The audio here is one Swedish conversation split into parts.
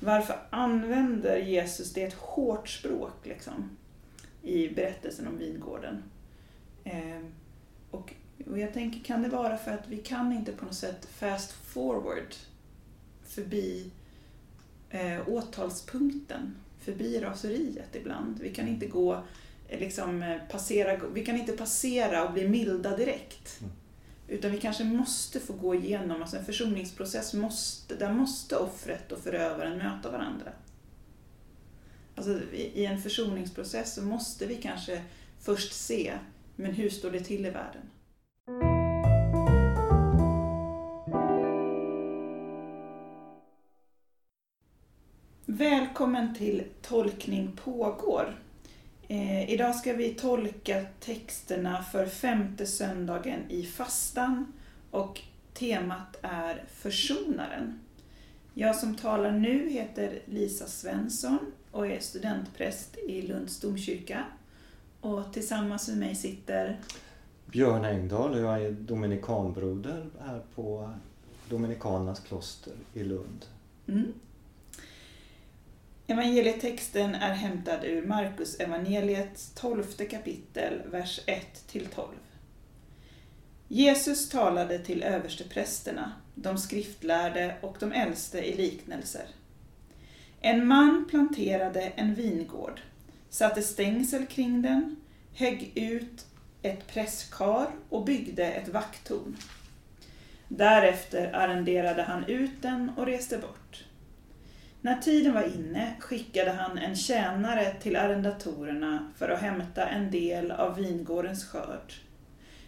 Varför använder Jesus det ett hårt språk liksom, i berättelsen om vingården? Eh, och, och jag tänker, kan det vara för att vi kan inte på något sätt fast forward förbi eh, åtalspunkten, förbi raseriet ibland. Vi kan inte gå, eh, liksom, eh, passera, vi kan inte passera och bli milda direkt. Mm. Utan vi kanske måste få gå igenom, alltså en försoningsprocess, måste, där måste offret och förövaren möta varandra. Alltså i en försoningsprocess så måste vi kanske först se, men hur står det till i världen? Välkommen till Tolkning pågår. Eh, idag ska vi tolka texterna för femte söndagen i fastan och temat är Försonaren. Jag som talar nu heter Lisa Svensson och är studentpräst i Lunds domkyrka. Och tillsammans med mig sitter Björn Engdahl och jag är dominikanbroder här på Dominikanernas kloster i Lund. Mm. Evangelietexten är hämtad ur Markus evangeliets tolfte kapitel, vers 1-12. Jesus talade till översteprästerna, de skriftlärde och de äldste i liknelser. En man planterade en vingård, satte stängsel kring den, högg ut ett presskar och byggde ett vakttorn. Därefter arrenderade han ut den och reste bort. När tiden var inne skickade han en tjänare till arrendatorerna för att hämta en del av vingårdens skörd.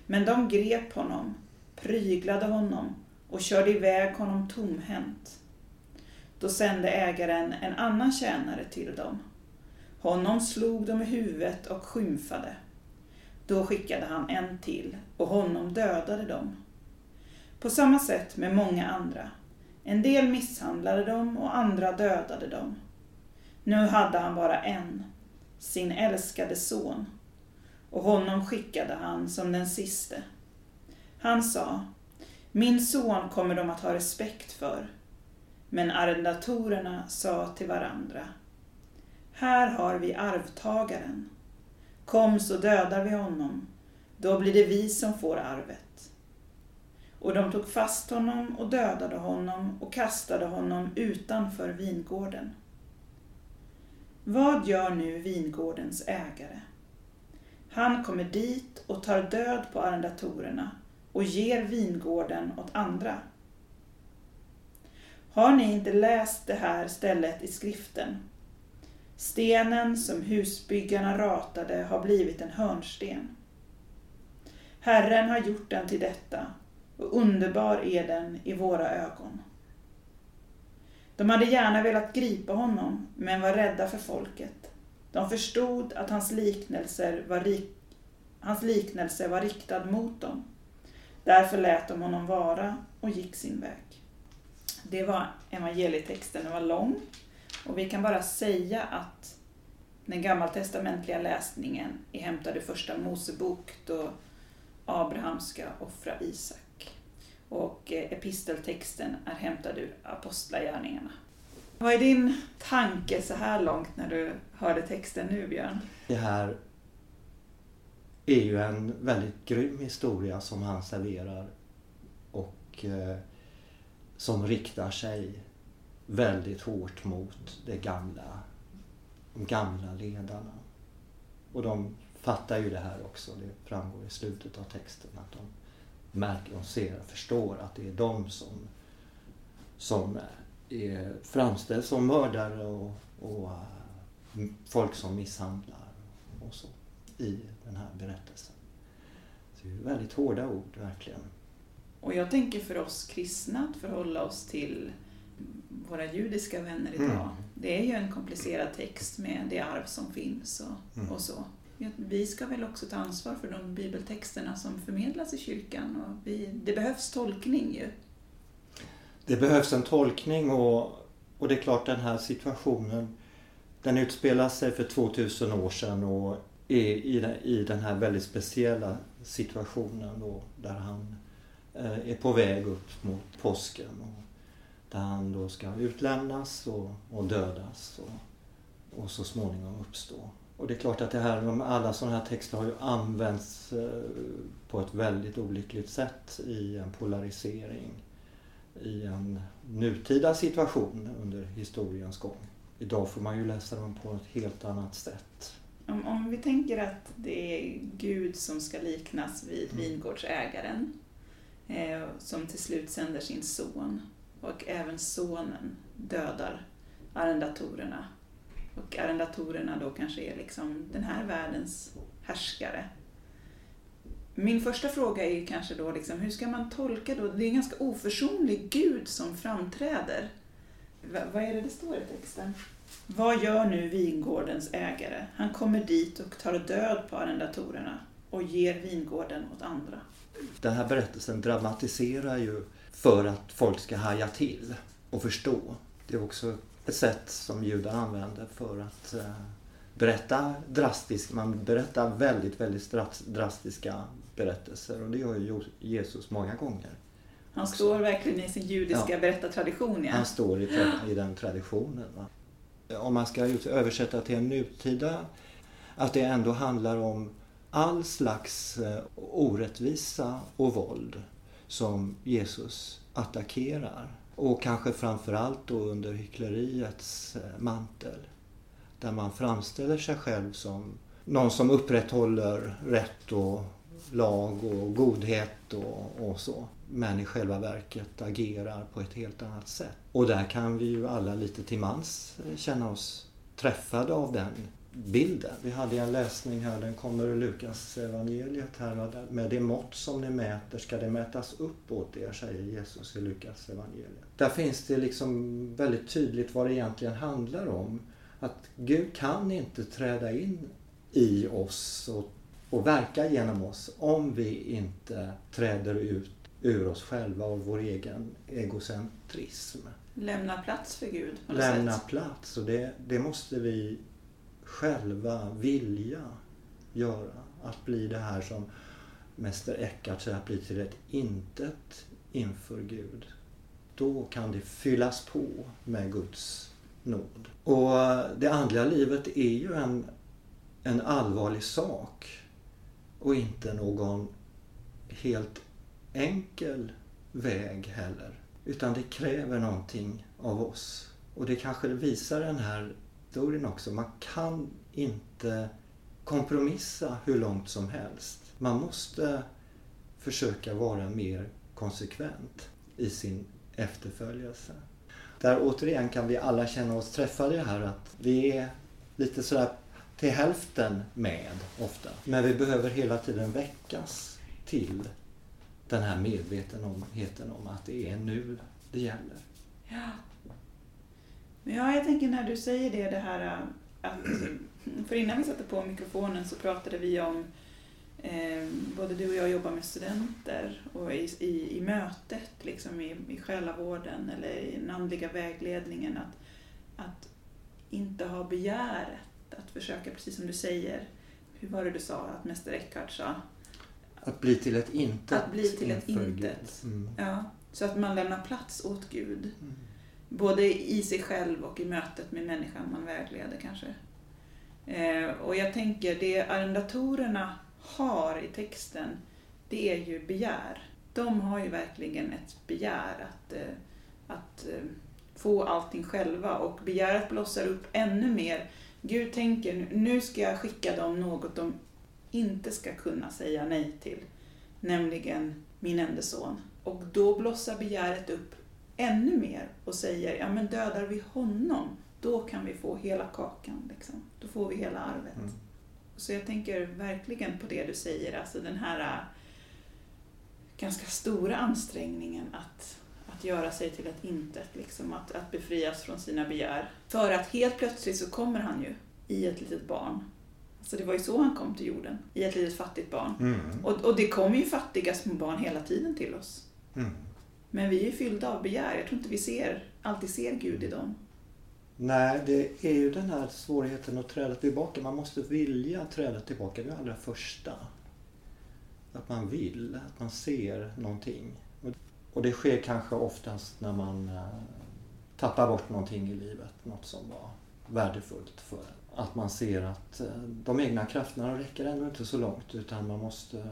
Men de grep honom, pryglade honom och körde iväg honom tomhänt. Då sände ägaren en annan tjänare till dem. Honom slog de i huvudet och skymfade. Då skickade han en till och honom dödade de. På samma sätt med många andra. En del misshandlade dem och andra dödade dem. Nu hade han bara en, sin älskade son, och honom skickade han som den siste. Han sa, min son kommer de att ha respekt för. Men arrendatorerna sa till varandra, här har vi arvtagaren. Kom så dödar vi honom, då blir det vi som får arvet. Och de tog fast honom och dödade honom och kastade honom utanför vingården. Vad gör nu vingårdens ägare? Han kommer dit och tar död på arrendatorerna och ger vingården åt andra. Har ni inte läst det här stället i skriften? Stenen som husbyggarna ratade har blivit en hörnsten. Herren har gjort den till detta och underbar är den i våra ögon. De hade gärna velat gripa honom, men var rädda för folket. De förstod att hans, liknelser var rik, hans liknelse var riktad mot dem. Därför lät de honom vara och gick sin väg. Det var evangelietexten, den var lång. Och vi kan bara säga att den gammaltestamentliga läsningen är hämtad ur första Mosebok då Abraham ska offra Isak och eh, episteltexten är hämtad ur Apostlagärningarna. Vad är din tanke så här långt när du hörde texten nu, Björn? Det här är ju en väldigt grym historia som han serverar och eh, som riktar sig väldigt hårt mot det gamla, de gamla ledarna. Och de fattar ju det här också, det framgår i slutet av texten att de märker och ser och förstår att det är de som, som är, framställs som mördare och, och uh, folk som misshandlar och så i den här berättelsen. Så det är väldigt hårda ord verkligen. Och jag tänker för oss kristna att förhålla oss till våra judiska vänner idag. Mm. Det är ju en komplicerad text med det arv som finns och, mm. och så vi ska väl också ta ansvar för de bibeltexterna som förmedlas i kyrkan. Och vi, det behövs tolkning ju. Det behövs en tolkning och, och det är klart den här situationen den utspelar sig för 2000 år sedan och är i, i den här väldigt speciella situationen då där han eh, är på väg upp mot påsken. Och Där han då ska utlämnas och, och dödas och, och så småningom uppstå. Och det är klart att det här, alla sådana här texter har ju använts eh, på ett väldigt olyckligt sätt i en polarisering i en nutida situation under historiens gång. Idag får man ju läsa dem på ett helt annat sätt. Om, om vi tänker att det är Gud som ska liknas vid Mm. vingårdsägaren eh, som till slut sänder sin son och även sonen dödar arrendatorerna och arrendatorerna då kanske är liksom den här världens härskare. Min första fråga är kanske då liksom, hur ska man tolka då? Det är en ganska oförsonlig Gud som framträder. V vad är det det står i texten? Vad gör nu vingårdens ägare? Han kommer dit och tar död på arrendatorerna och ger vingården åt andra. Den här berättelsen dramatiserar ju för att folk ska haja till och förstå. Det är också ett sätt som judar använder för att eh, berätta drastiskt. Man berättar väldigt, väldigt dras- drastiska berättelser och det gör ju Jesus många gånger. Han Också. står verkligen i sin judiska Ja. berättartradition. Ja. Han står i, i den traditionen. Va? Om man ska översätta till en nutida, att det ändå handlar om all slags eh, orättvisa och våld som Jesus attackerar. Och kanske framförallt då under hyckleriets eh, mantel. Där man framställer sig själv som någon som upprätthåller rätt och lag och godhet och, och så. Men i själva verket agerar på ett helt annat sätt. Och där kan vi ju alla lite till mans eh, känna oss träffade av den bilden. Vi hade en läsning här, den kommer ur Lukas evangeliet här. Med det mått som ni mäter ska det mätas upp åt er, säger Jesus i Lukas evangeliet. Där finns det liksom väldigt tydligt vad det egentligen handlar om. Att Gud kan inte träda in i oss och, och verka genom oss om vi inte träder ut ur oss själva och vår egen egocentrism. Lämna plats för Gud på något Lämna sätt. plats och det, det måste vi själva vilja göra. Att bli det här som Mäster Eckhart säger, att bli till ett intet inför Gud. Då kan det fyllas på med Guds nåd. Och det andliga livet är ju en, en allvarlig sak och inte någon helt enkel väg heller. Utan det kräver någonting av oss. Och det kanske visar den här historien också. Man kan inte kompromissa hur långt som helst. Man måste försöka vara mer konsekvent i sin efterföljelse. Där återigen kan vi alla känna oss träffade här att vi är lite sådär till hälften med ofta. Men vi behöver hela tiden väckas till den här medvetenheten om att det är nu det gäller. Ja. Ja, jag tänker när du säger det, det här äh, att... För innan vi satte på mikrofonen så pratade vi om eh, både du och jag jobbar med studenter och i, i, i mötet, liksom i, i själavården eller i den andliga vägledningen att, att inte ha begäret, att försöka, precis som du säger, hur var det du sa att Mäster Eckhart sa? Att bli till ett intet. Att bli till ett intet. Mm. Ja, så att man lämnar plats åt Gud. Mm. Både i sig själv och i mötet med människan man vägleder kanske. Eh, och jag tänker, det arrendatorerna har i texten, det är ju begär. De har ju verkligen ett begär att, eh, att eh, få allting själva och begäret blossar upp ännu mer. Gud tänker, nu ska jag skicka dem något de inte ska kunna säga nej till, nämligen min enda son. Och då blossar begäret upp ännu mer och säger, ja men dödar vi honom, då kan vi få hela kakan. Liksom. Då får vi hela arvet. Mm. Så jag tänker verkligen på det du säger, alltså den här äh, ganska stora ansträngningen att, att göra sig till ett intet, liksom, att, att befrias från sina begär. För att helt plötsligt så kommer han ju i ett litet barn. Alltså det var ju så han kom till jorden, i ett litet fattigt barn. Mm. Och, och det kommer ju fattiga små barn hela tiden till oss. Mm. Men vi är fyllda av begär. Jag tror inte vi ser, alltid ser Gud i dem. Nej, det är ju den här svårigheten att träda tillbaka. Man måste vilja träda tillbaka. Det är det allra första. Att man vill, att man ser någonting. Och- det sker kanske oftast när man eh, tappar bort någonting i livet, något som var värdefullt för en. Att man ser att eh, de egna krafterna räcker ändå inte så långt utan man måste,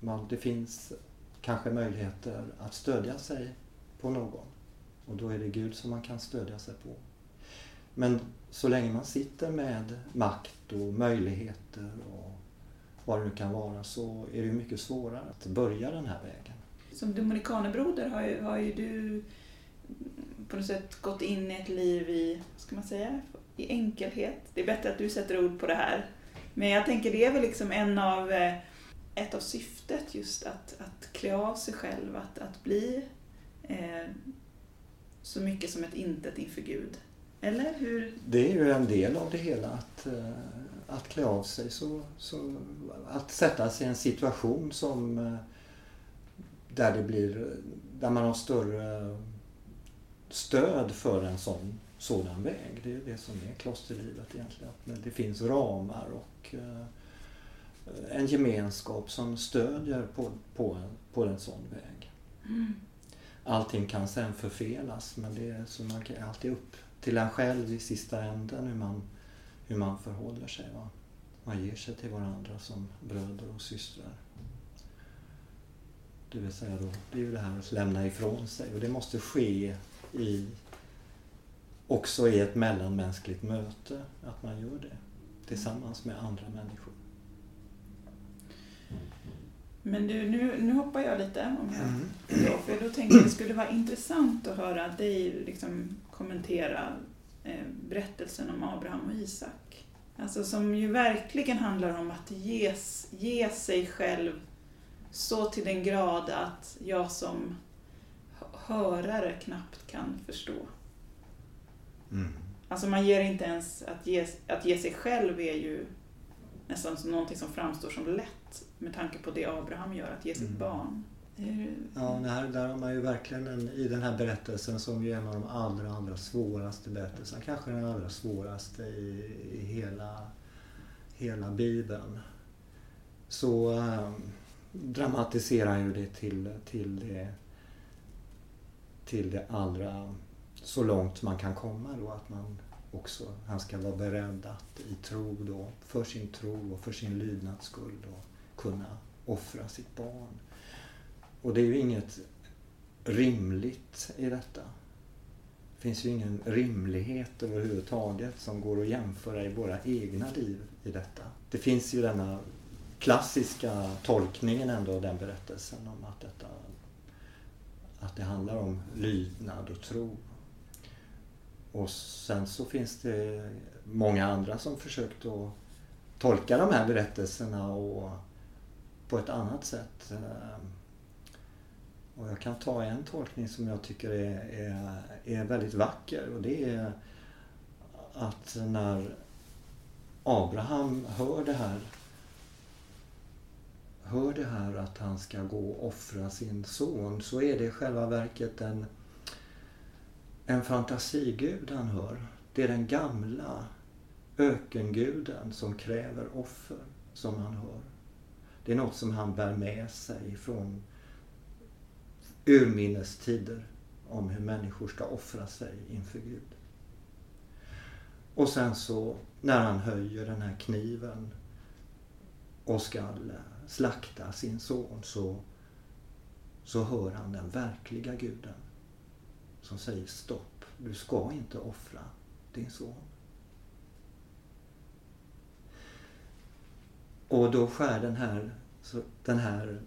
man, det finns kanske möjligheter att stödja sig på någon. Och då är det Gud som man kan stödja sig på. Men så länge man sitter med makt och möjligheter och vad det nu kan vara så är det mycket svårare att börja den här vägen. Som dominikanerbroder har ju, har ju du på något sätt gått in i ett liv i, vad ska man säga, i enkelhet. Det är bättre att du sätter ord på det här. Men jag tänker det är väl liksom en av, eh, ett av syftet just att, att klä av sig själv, att, att bli eh, så mycket som ett intet inför Gud. Eller hur? Det är ju en del av det hela att, eh, att klä av sig. Så, så, att sätta sig i en situation som eh, där det blir, där man har större stöd för en sån, sådan väg. Det är det som är klosterlivet egentligen. att det finns ramar och eh, en gemenskap som stödjer på, på, på en sån väg. Mm. Allting kan sen förfelas men det är så man kan alltid upp till en själv i sista änden hur man, hur man förhåller sig. Va? Man ger sig till varandra som bröder och systrar. Det vill säga då, det är ju det här att lämna ifrån sig och det måste ske i också i ett mellanmänskligt möte, att man gör det tillsammans med andra människor. Men du, nu, nu hoppar jag lite. Om jag, mm. för då tänkte jag det skulle vara intressant att höra dig liksom kommentera eh, berättelsen om Abraham och Isak. Alltså som ju verkligen handlar om att ges, ge sig själv så till den grad att jag som hörare knappt kan förstå. Mm. Alltså man ger inte ens, att ge, att ge sig själv är ju nästan som någonting som framstår som lätt med tanke på det Abraham gör, att ge sitt Mm. barn. Ja, det här, där har man ju verkligen en, i den här berättelsen som ju är en av de allra, allra svåraste berättelserna, kanske den allra svåraste i, i hela, hela Bibeln. Så eh, dramatiserar ju det till, till det till det allra, så långt man kan komma då att man också, han ska vara beredd att i tro då, för sin tro och för sin lydnads skull då, kunna offra sitt barn. Och det är ju inget rimligt i detta. Det finns ju ingen rimlighet överhuvudtaget som går att jämföra i våra egna liv i detta. Det finns ju denna klassiska tolkningen ändå av den berättelsen om att, detta, att det handlar om lydnad och tro. Och sen så finns det många andra som försökt att tolka de här berättelserna och på ett annat sätt. Eh, och jag kan ta en tolkning som jag tycker är, är, är väldigt vacker och det är att när Abraham hör det här hör det här att han ska gå och offra sin son så är det i själva verket en, en fantasigud han hör. Det är den gamla ökenguden som kräver offer som han hör. Det är något som han bär med sig från urminnes tider om hur människor ska offra sig inför Gud. Och sen så när han höjer den här kniven och ska slakta sin son så, så hör han den verkliga guden som säger stopp, du ska inte offra din son. Och då skär den här, den här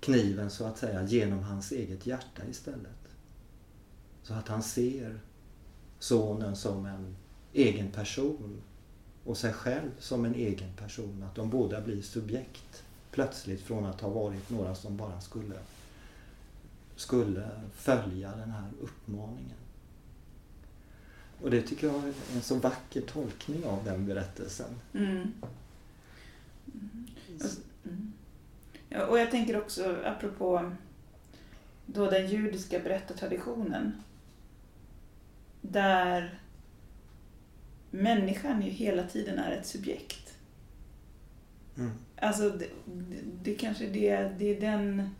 kniven så att säga genom hans eget hjärta istället. Så att han ser sonen som en egen person och sig själv som en egen person. Att de båda blir subjekt plötsligt från att ha varit några som bara skulle, skulle följa den här uppmaningen. Och det tycker jag är en så vacker tolkning av den berättelsen. Mm. Mm. Ja, och jag tänker också, apropå då den judiska berättartraditionen, där människan ju hela tiden är ett subjekt. Mm. Alltså, det, det, det kanske det, det är den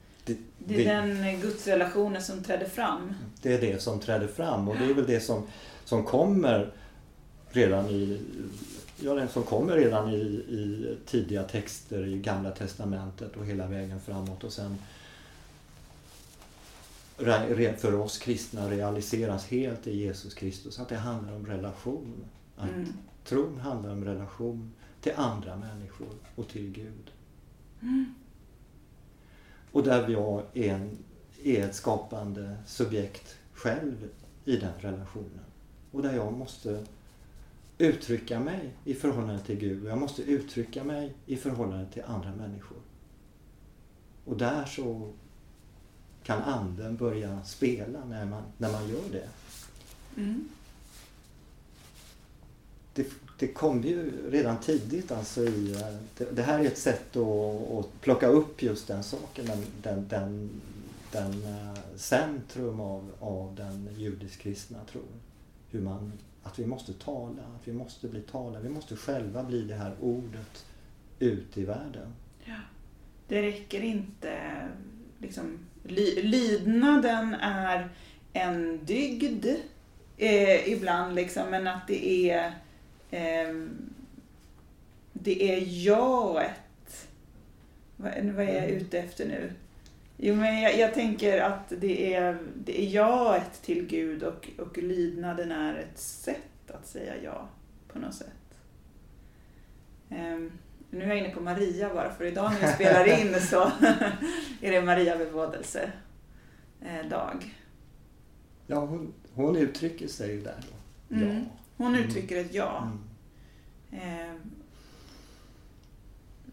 det, Det är den gudsrelationen som trädde fram. det är det som träder fram och det är väl det som, som kommer redan i Ja, den som kommer redan i, i tidiga texter i Gamla Testamentet och hela vägen framåt och sen för oss kristna realiseras helt i Jesus Kristus. Att det handlar om relation. Att Mm. Tron handlar om relation till andra människor och till Gud. Och där jag är, en, är ett skapande subjekt själv i den relationen. Och där jag måste uttrycka mig i förhållande till Gud och jag måste uttrycka mig i förhållande till andra människor. Och där så kan anden börja spela när man, när man gör det. Mm. det, det kom ju redan tidigt alltså i, det, det här är ett sätt att, att plocka upp just den saken, den, den, den, den eh, centrum av, av den judisk-kristna tron. Hur man, att vi måste tala, att vi måste bli talade. vi måste själva bli det här ordet ut i världen. Det räcker inte, liksom, ly, lydnaden är en dygd eh, ibland liksom, men att det är det är jaet. Vad, vad är jag ute efter nu? Jo, men jag, jag tänker att det är, det är jaet till Gud och, och lydnaden är ett sätt att säga ja på något sätt. Ehm, nu är jag inne på Maria bara, för idag när vi spelar in så är det Maria bebådelse eh, dag. Ja, hon, hon uttrycker sig där då. Mm. Hon Mm. uttrycker ett ja. Mm. Ehm,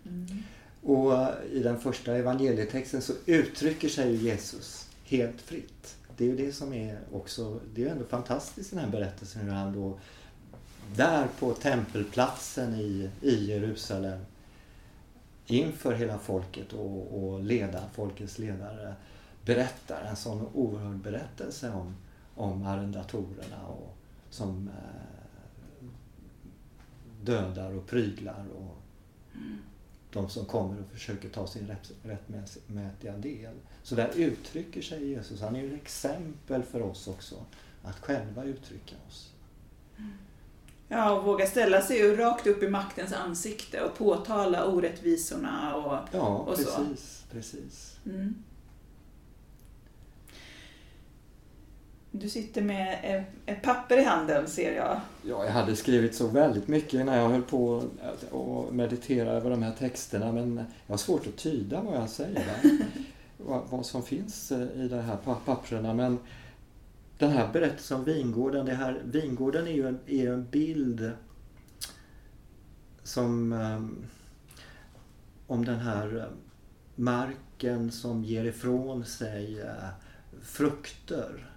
mm. Och eh, i den första evangelietexten så uttrycker sig Jesus helt fritt. Det är ju det som är också, det är ju ändå fantastiskt i den här berättelsen hur han då där på tempelplatsen i, i Jerusalem inför hela folket och, och leda, folkets ledare berättar en sån oerhörd berättelse om, om arrendatorerna och som eh, dödar och pryglar och de som kommer och försöker ta sin rätt- rättmätiga del. Så där uttrycker sig Jesus. Han är ju ett exempel för oss också att själva uttrycka oss. Ja, och våga ställa sig rakt upp i maktens ansikte och påtala orättvisorna och... Ja, Och så. precis. precis. Mm. Du sitter med ett, papper i handen ser jag. Ja, jag hade skrivit så väldigt mycket när jag höll på att- och meditera över de här texterna men jag har svårt att tyda vad jag säger. vad, som finns eh, i de här pa- papperna. Men den här berättelsen om vingården, det här, vingården är ju en, är en bild som ehm, om den här eh, marken som ger ifrån sig eh, frukter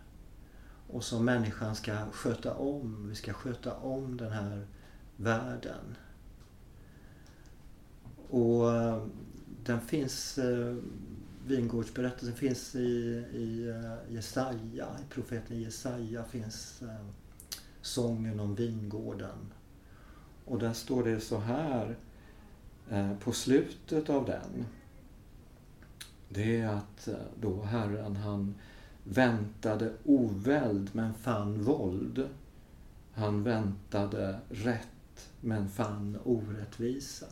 och som människan ska sköta om. Vi ska sköta om den här världen. Och eh, den finns, eh, vingårdsberättelsen finns i, i eh, Jesaja, i profeten Jesaja finns sången om vingården. Och där står det så här på slutet av den. Det är att då Herren han väntade oväld men fann våld. Han väntade rätt men fann orättvisa.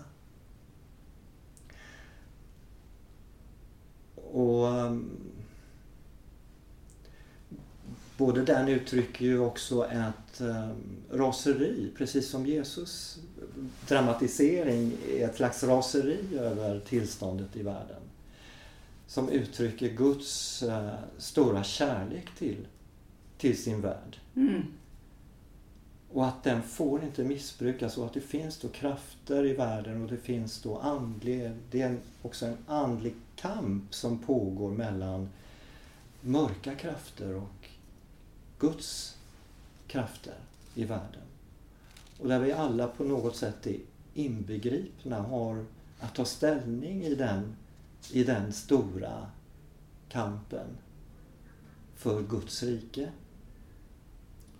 Och um, både den uttrycker ju också ett um, raseri, precis som Jesus eh, dramatisering är ett slags raseri över tillståndet i världen som uttrycker Guds eh, stora kärlek till, till sin värld. Mm. Och att den får inte missbrukas och att det finns då krafter i världen och det finns då andlig, det är också en andlig kamp som pågår mellan mörka krafter och Guds krafter i världen. Och där vi alla på något sätt är inbegripna, har att ta ställning i den, i den stora kampen för Guds rike.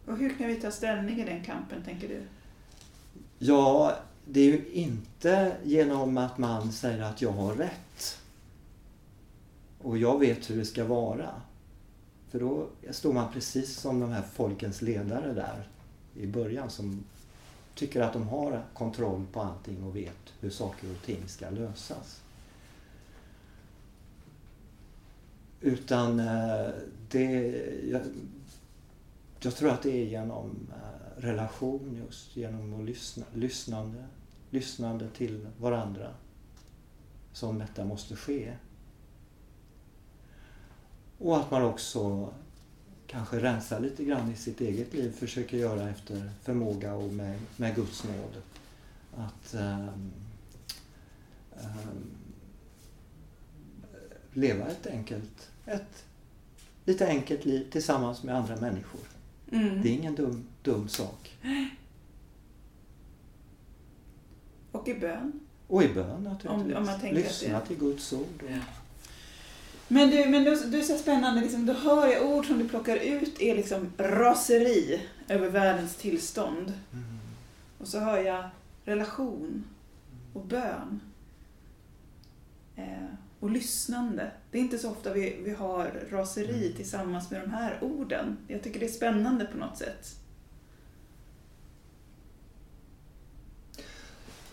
Och hur kan vi ta ställning i den kampen, tänker du? Ja, det är ju inte genom att man säger att jag har rätt Och jag vet hur det ska vara. För då står man precis som de här folkens ledare där i början som tycker att de har kontroll på allting och vet hur saker och ting ska lösas. Utan eh, det... Jag, jag tror att det är genom eh, relation just, genom att lyssna, lyssnande, lyssnande till varandra som detta måste ske. Och att man också kanske rensar lite grann i sitt eget liv, försöker göra efter förmåga och med, med Guds nåd. Att um, um, leva ett enkelt, ett lite enkelt liv tillsammans med andra människor. Mm. Det är ingen dum, dum sak. Och i bön. Och i bön naturligtvis. Om, om Lyssna till Guds ord. Och... Men du, men du, du är så spännande, liksom, då hör jag ord som du plockar ut är liksom raseri över världens tillstånd. Mm. Och så hör jag relation och bön. Eh, och lyssnande. Det är inte så ofta vi, vi har raseri mm. tillsammans med de här orden. Jag tycker det är spännande på något sätt.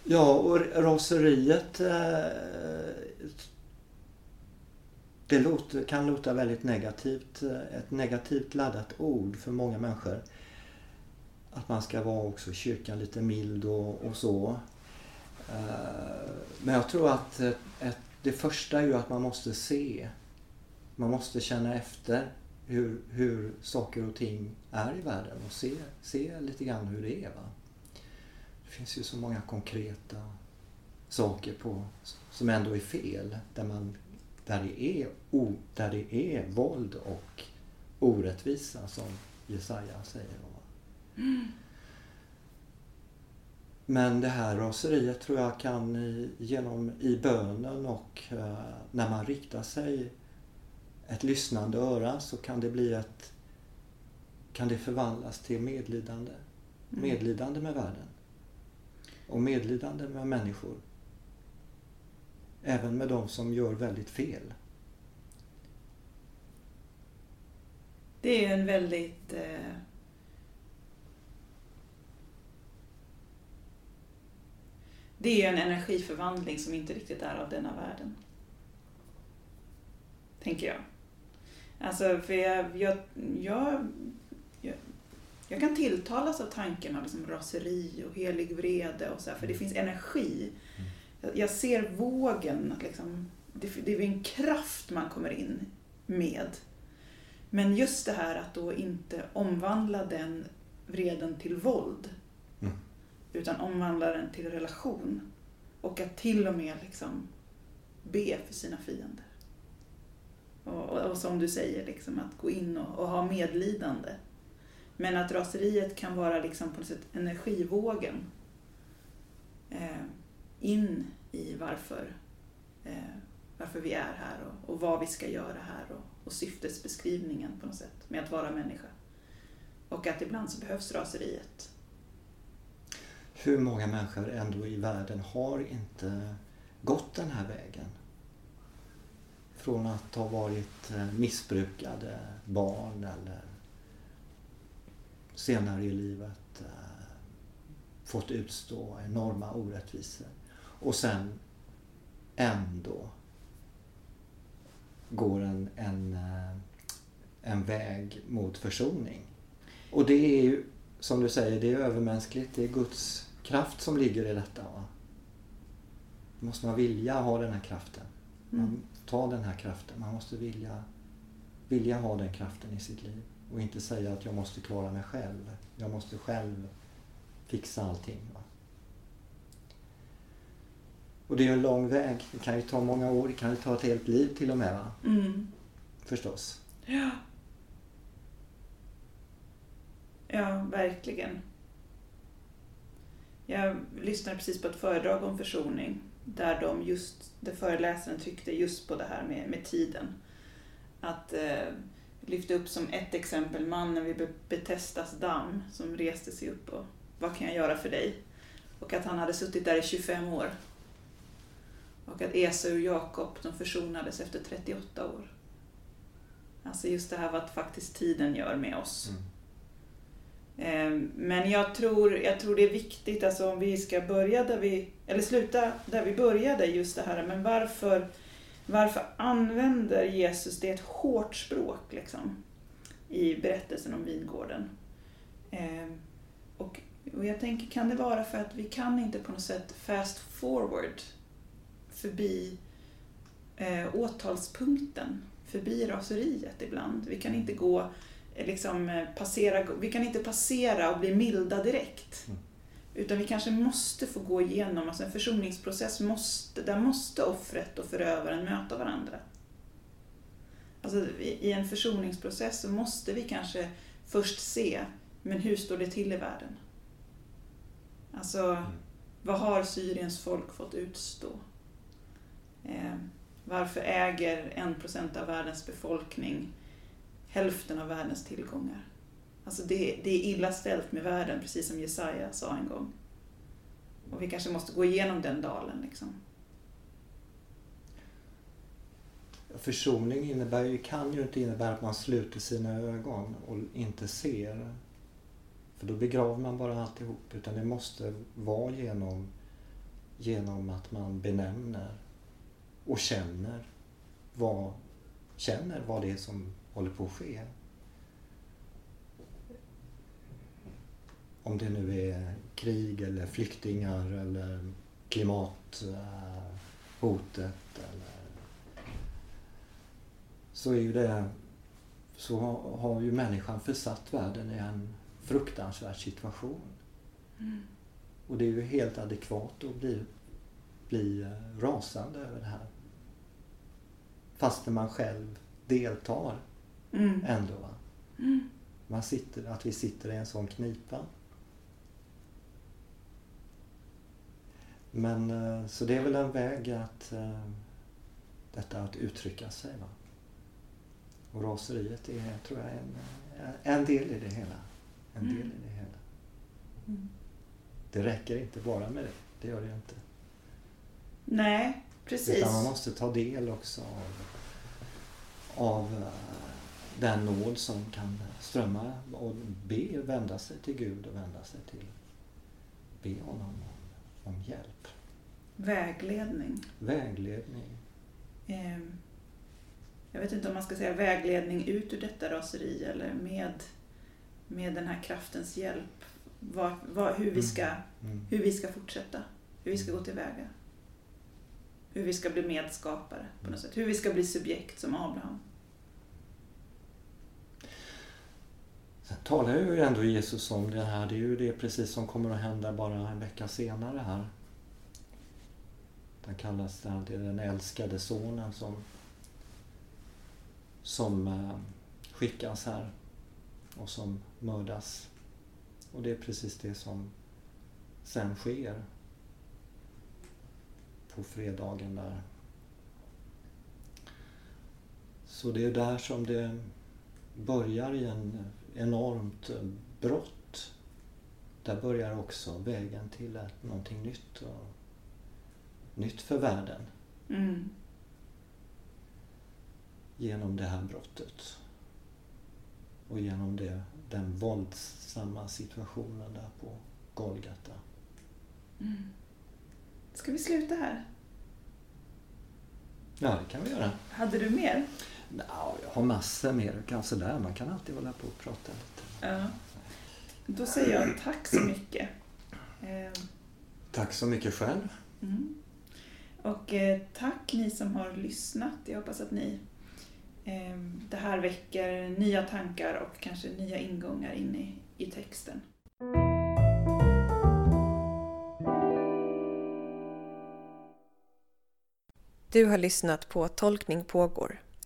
Ja, och raseriet eh, det låter, kan låta väldigt negativt. Eh, ett negativt laddat ord för många människor. Att man ska vara också kyrkan lite mild och, och så. Eh, men jag tror att ett, det första är ju att man måste se. Man måste känna efter hur, hur saker och ting är i världen och se, se lite grann hur det är. Va? Det finns ju så många konkreta saker på, som ändå är fel. Där, man, där, det är o, där det är våld och orättvisa som Jesaja säger. Mm. Men det här raseriet tror jag kan i, genom i bönen och uh, när man riktar sig ett lyssnande öra så kan det bli ett kan det förvandlas till medlidande. Mm. Medlidande med världen och medlidande med människor. Även med de som gör väldigt fel. Det är en väldigt eh... Det är en energiförvandling som inte riktigt är av denna världen. Tänker jag. Alltså, för jag, jag, jag jag kan tilltalas av tanken av liksom raseri och helig vrede och så här, för det finns energi. Jag, jag ser vågen, liksom, det, det är en kraft man kommer in med. Men just det här att då inte omvandla den vreden till våld. Utan omvandla den till relation. Och att till och med liksom be för sina fiender. Och, och, och som du säger, liksom, att gå in och, och ha medlidande. Men att raseriet kan vara liksom på något sätt energivågen eh, in i varför, eh, varför vi är här och, och, vad vi ska göra här och, och syftesbeskrivningen på något sätt med att vara människa. Och att ibland så behövs raseriet. Hur många människor ändå i världen har inte gått den här vägen? Från att ha varit eh, missbrukade barn eller senare i livet eh, fått utstå enorma orättvisor. Och sen ändå går en, en, eh, en väg mot försoning. Och det är ju, som du säger, det är övermänskligt. Det är Guds kraft som ligger i detta. Va? Då måste man vilja ha den här kraften. Man mm. tar den här kraften. Man måste vilja, vilja ha den kraften i sitt liv. Och inte säga att jag måste klara mig själv. Jag måste själv fixa allting. Va? Och det är en lång väg. Det kan ju ta många år. Det kan ju ta ett helt liv till och med. Va? Mm. Förstås. Ja. Ja, verkligen. Jag lyssnade precis på ett föredrag om försoning där de just, där föreläsaren tryckte just på det här med, med tiden. Att eh, lyfta upp som ett exempel mannen vid Betestas damm som reste sig upp och vad kan jag göra för dig? Och att han hade suttit där i 25 år. Och att Esau och Jakob, de försonades efter 38 år. Alltså just det här vad faktiskt tiden gör med oss. Mm. Ehm, men jag tror, jag tror det är viktigt, alltså om vi ska börja där vi, eller sluta där vi började, just det här, men varför, varför använder Jesus det ett hårt språk liksom, i berättelsen om vingården? Ehm, och, och jag tänker, kan det vara för att vi kan inte på något sätt fast forward förbi eh, åtalspunkten, förbi raseriet ibland. Vi kan inte gå liksom eh, passera, vi kan inte passera och bli milda direkt. Mm. Utan vi kanske måste få gå igenom, alltså en försoningsprocess måste, där måste offret och förövaren möta varandra. Alltså i en försoningsprocess så måste vi kanske först se, men hur står det till i världen? Alltså, vad har Syriens folk fått utstå? Eh, varför äger en procent av världens befolkning hälften av världens tillgångar? Alltså det, det är illa ställt med världen, precis som Jesaja sa en gång. Och vi kanske måste gå igenom den dalen. Liksom. Försoning innebär ju, kan ju inte innebära att man sluter sina ögon och inte ser. För då begraver man bara alltihop. Utan det måste vara genom, genom att man benämner och känner vad, känner vad det är som håller på att ske. Om det nu är krig eller flyktingar eller klimathotet eller så är ju det så har- ju människan försatt världen i en fruktansvärd situation. Och det är ju helt adekvat att bli, bli eh, rasande över det här. Fastän man själv deltar Mm. ändå. Va? Man sitter, att vi sitter i en sån knipa. Men eh, så det är väl en väg att eh, detta att uttrycka sig. Va? Och raseriet är, tror jag, en, en del i det hela. En del i det hela. Mm. Det räcker inte bara med det. Det gör det inte. Nej, precis. Utan man måste ta del också av, av eh, den nåd som kan strömma och be, vända sig till Gud och vända sig till, be honom om, om hjälp. Vägledning. Vägledning. Ehm, Jag vet inte om man ska säga vägledning ut ur detta raseri eller med, med den här kraftens hjälp. Vad, vad, hur, vi ska, Mm. hur vi ska fortsätta. Hur vi ska gå tillväga. Hur vi ska bli medskapare på något sätt. Hur vi ska bli subjekt som Abraham. Sen talar ju ändå Jesus om det här. Det är ju det precis som kommer att hända bara en vecka senare här. Den kallas det här, det är den älskade sonen som, som eh, skickas här och som mördas. Och det är precis det som sen sker på fredagen där. Så det är där som det börjar i en enormt brott. Där börjar också vägen till någonting nytt och nytt för världen Mm. genom det här brottet. Och genom det, den våldsamma situationen där på Golgata. Mm. Ska vi sluta här? Ja, det kan vi göra. Hade du mer? Nå, jag har massor mer. Kanske där. Man kan alltid hålla på och prata lite. Ja. Då säger jag tack så mycket. Ehm, Tack så mycket själv. Mm. Och eh, tack ni som har lyssnat. Jag hoppas att ni eh, det här väcker nya tankar och kanske nya ingångar in i, i texten. Du har lyssnat på Tolkning pågår,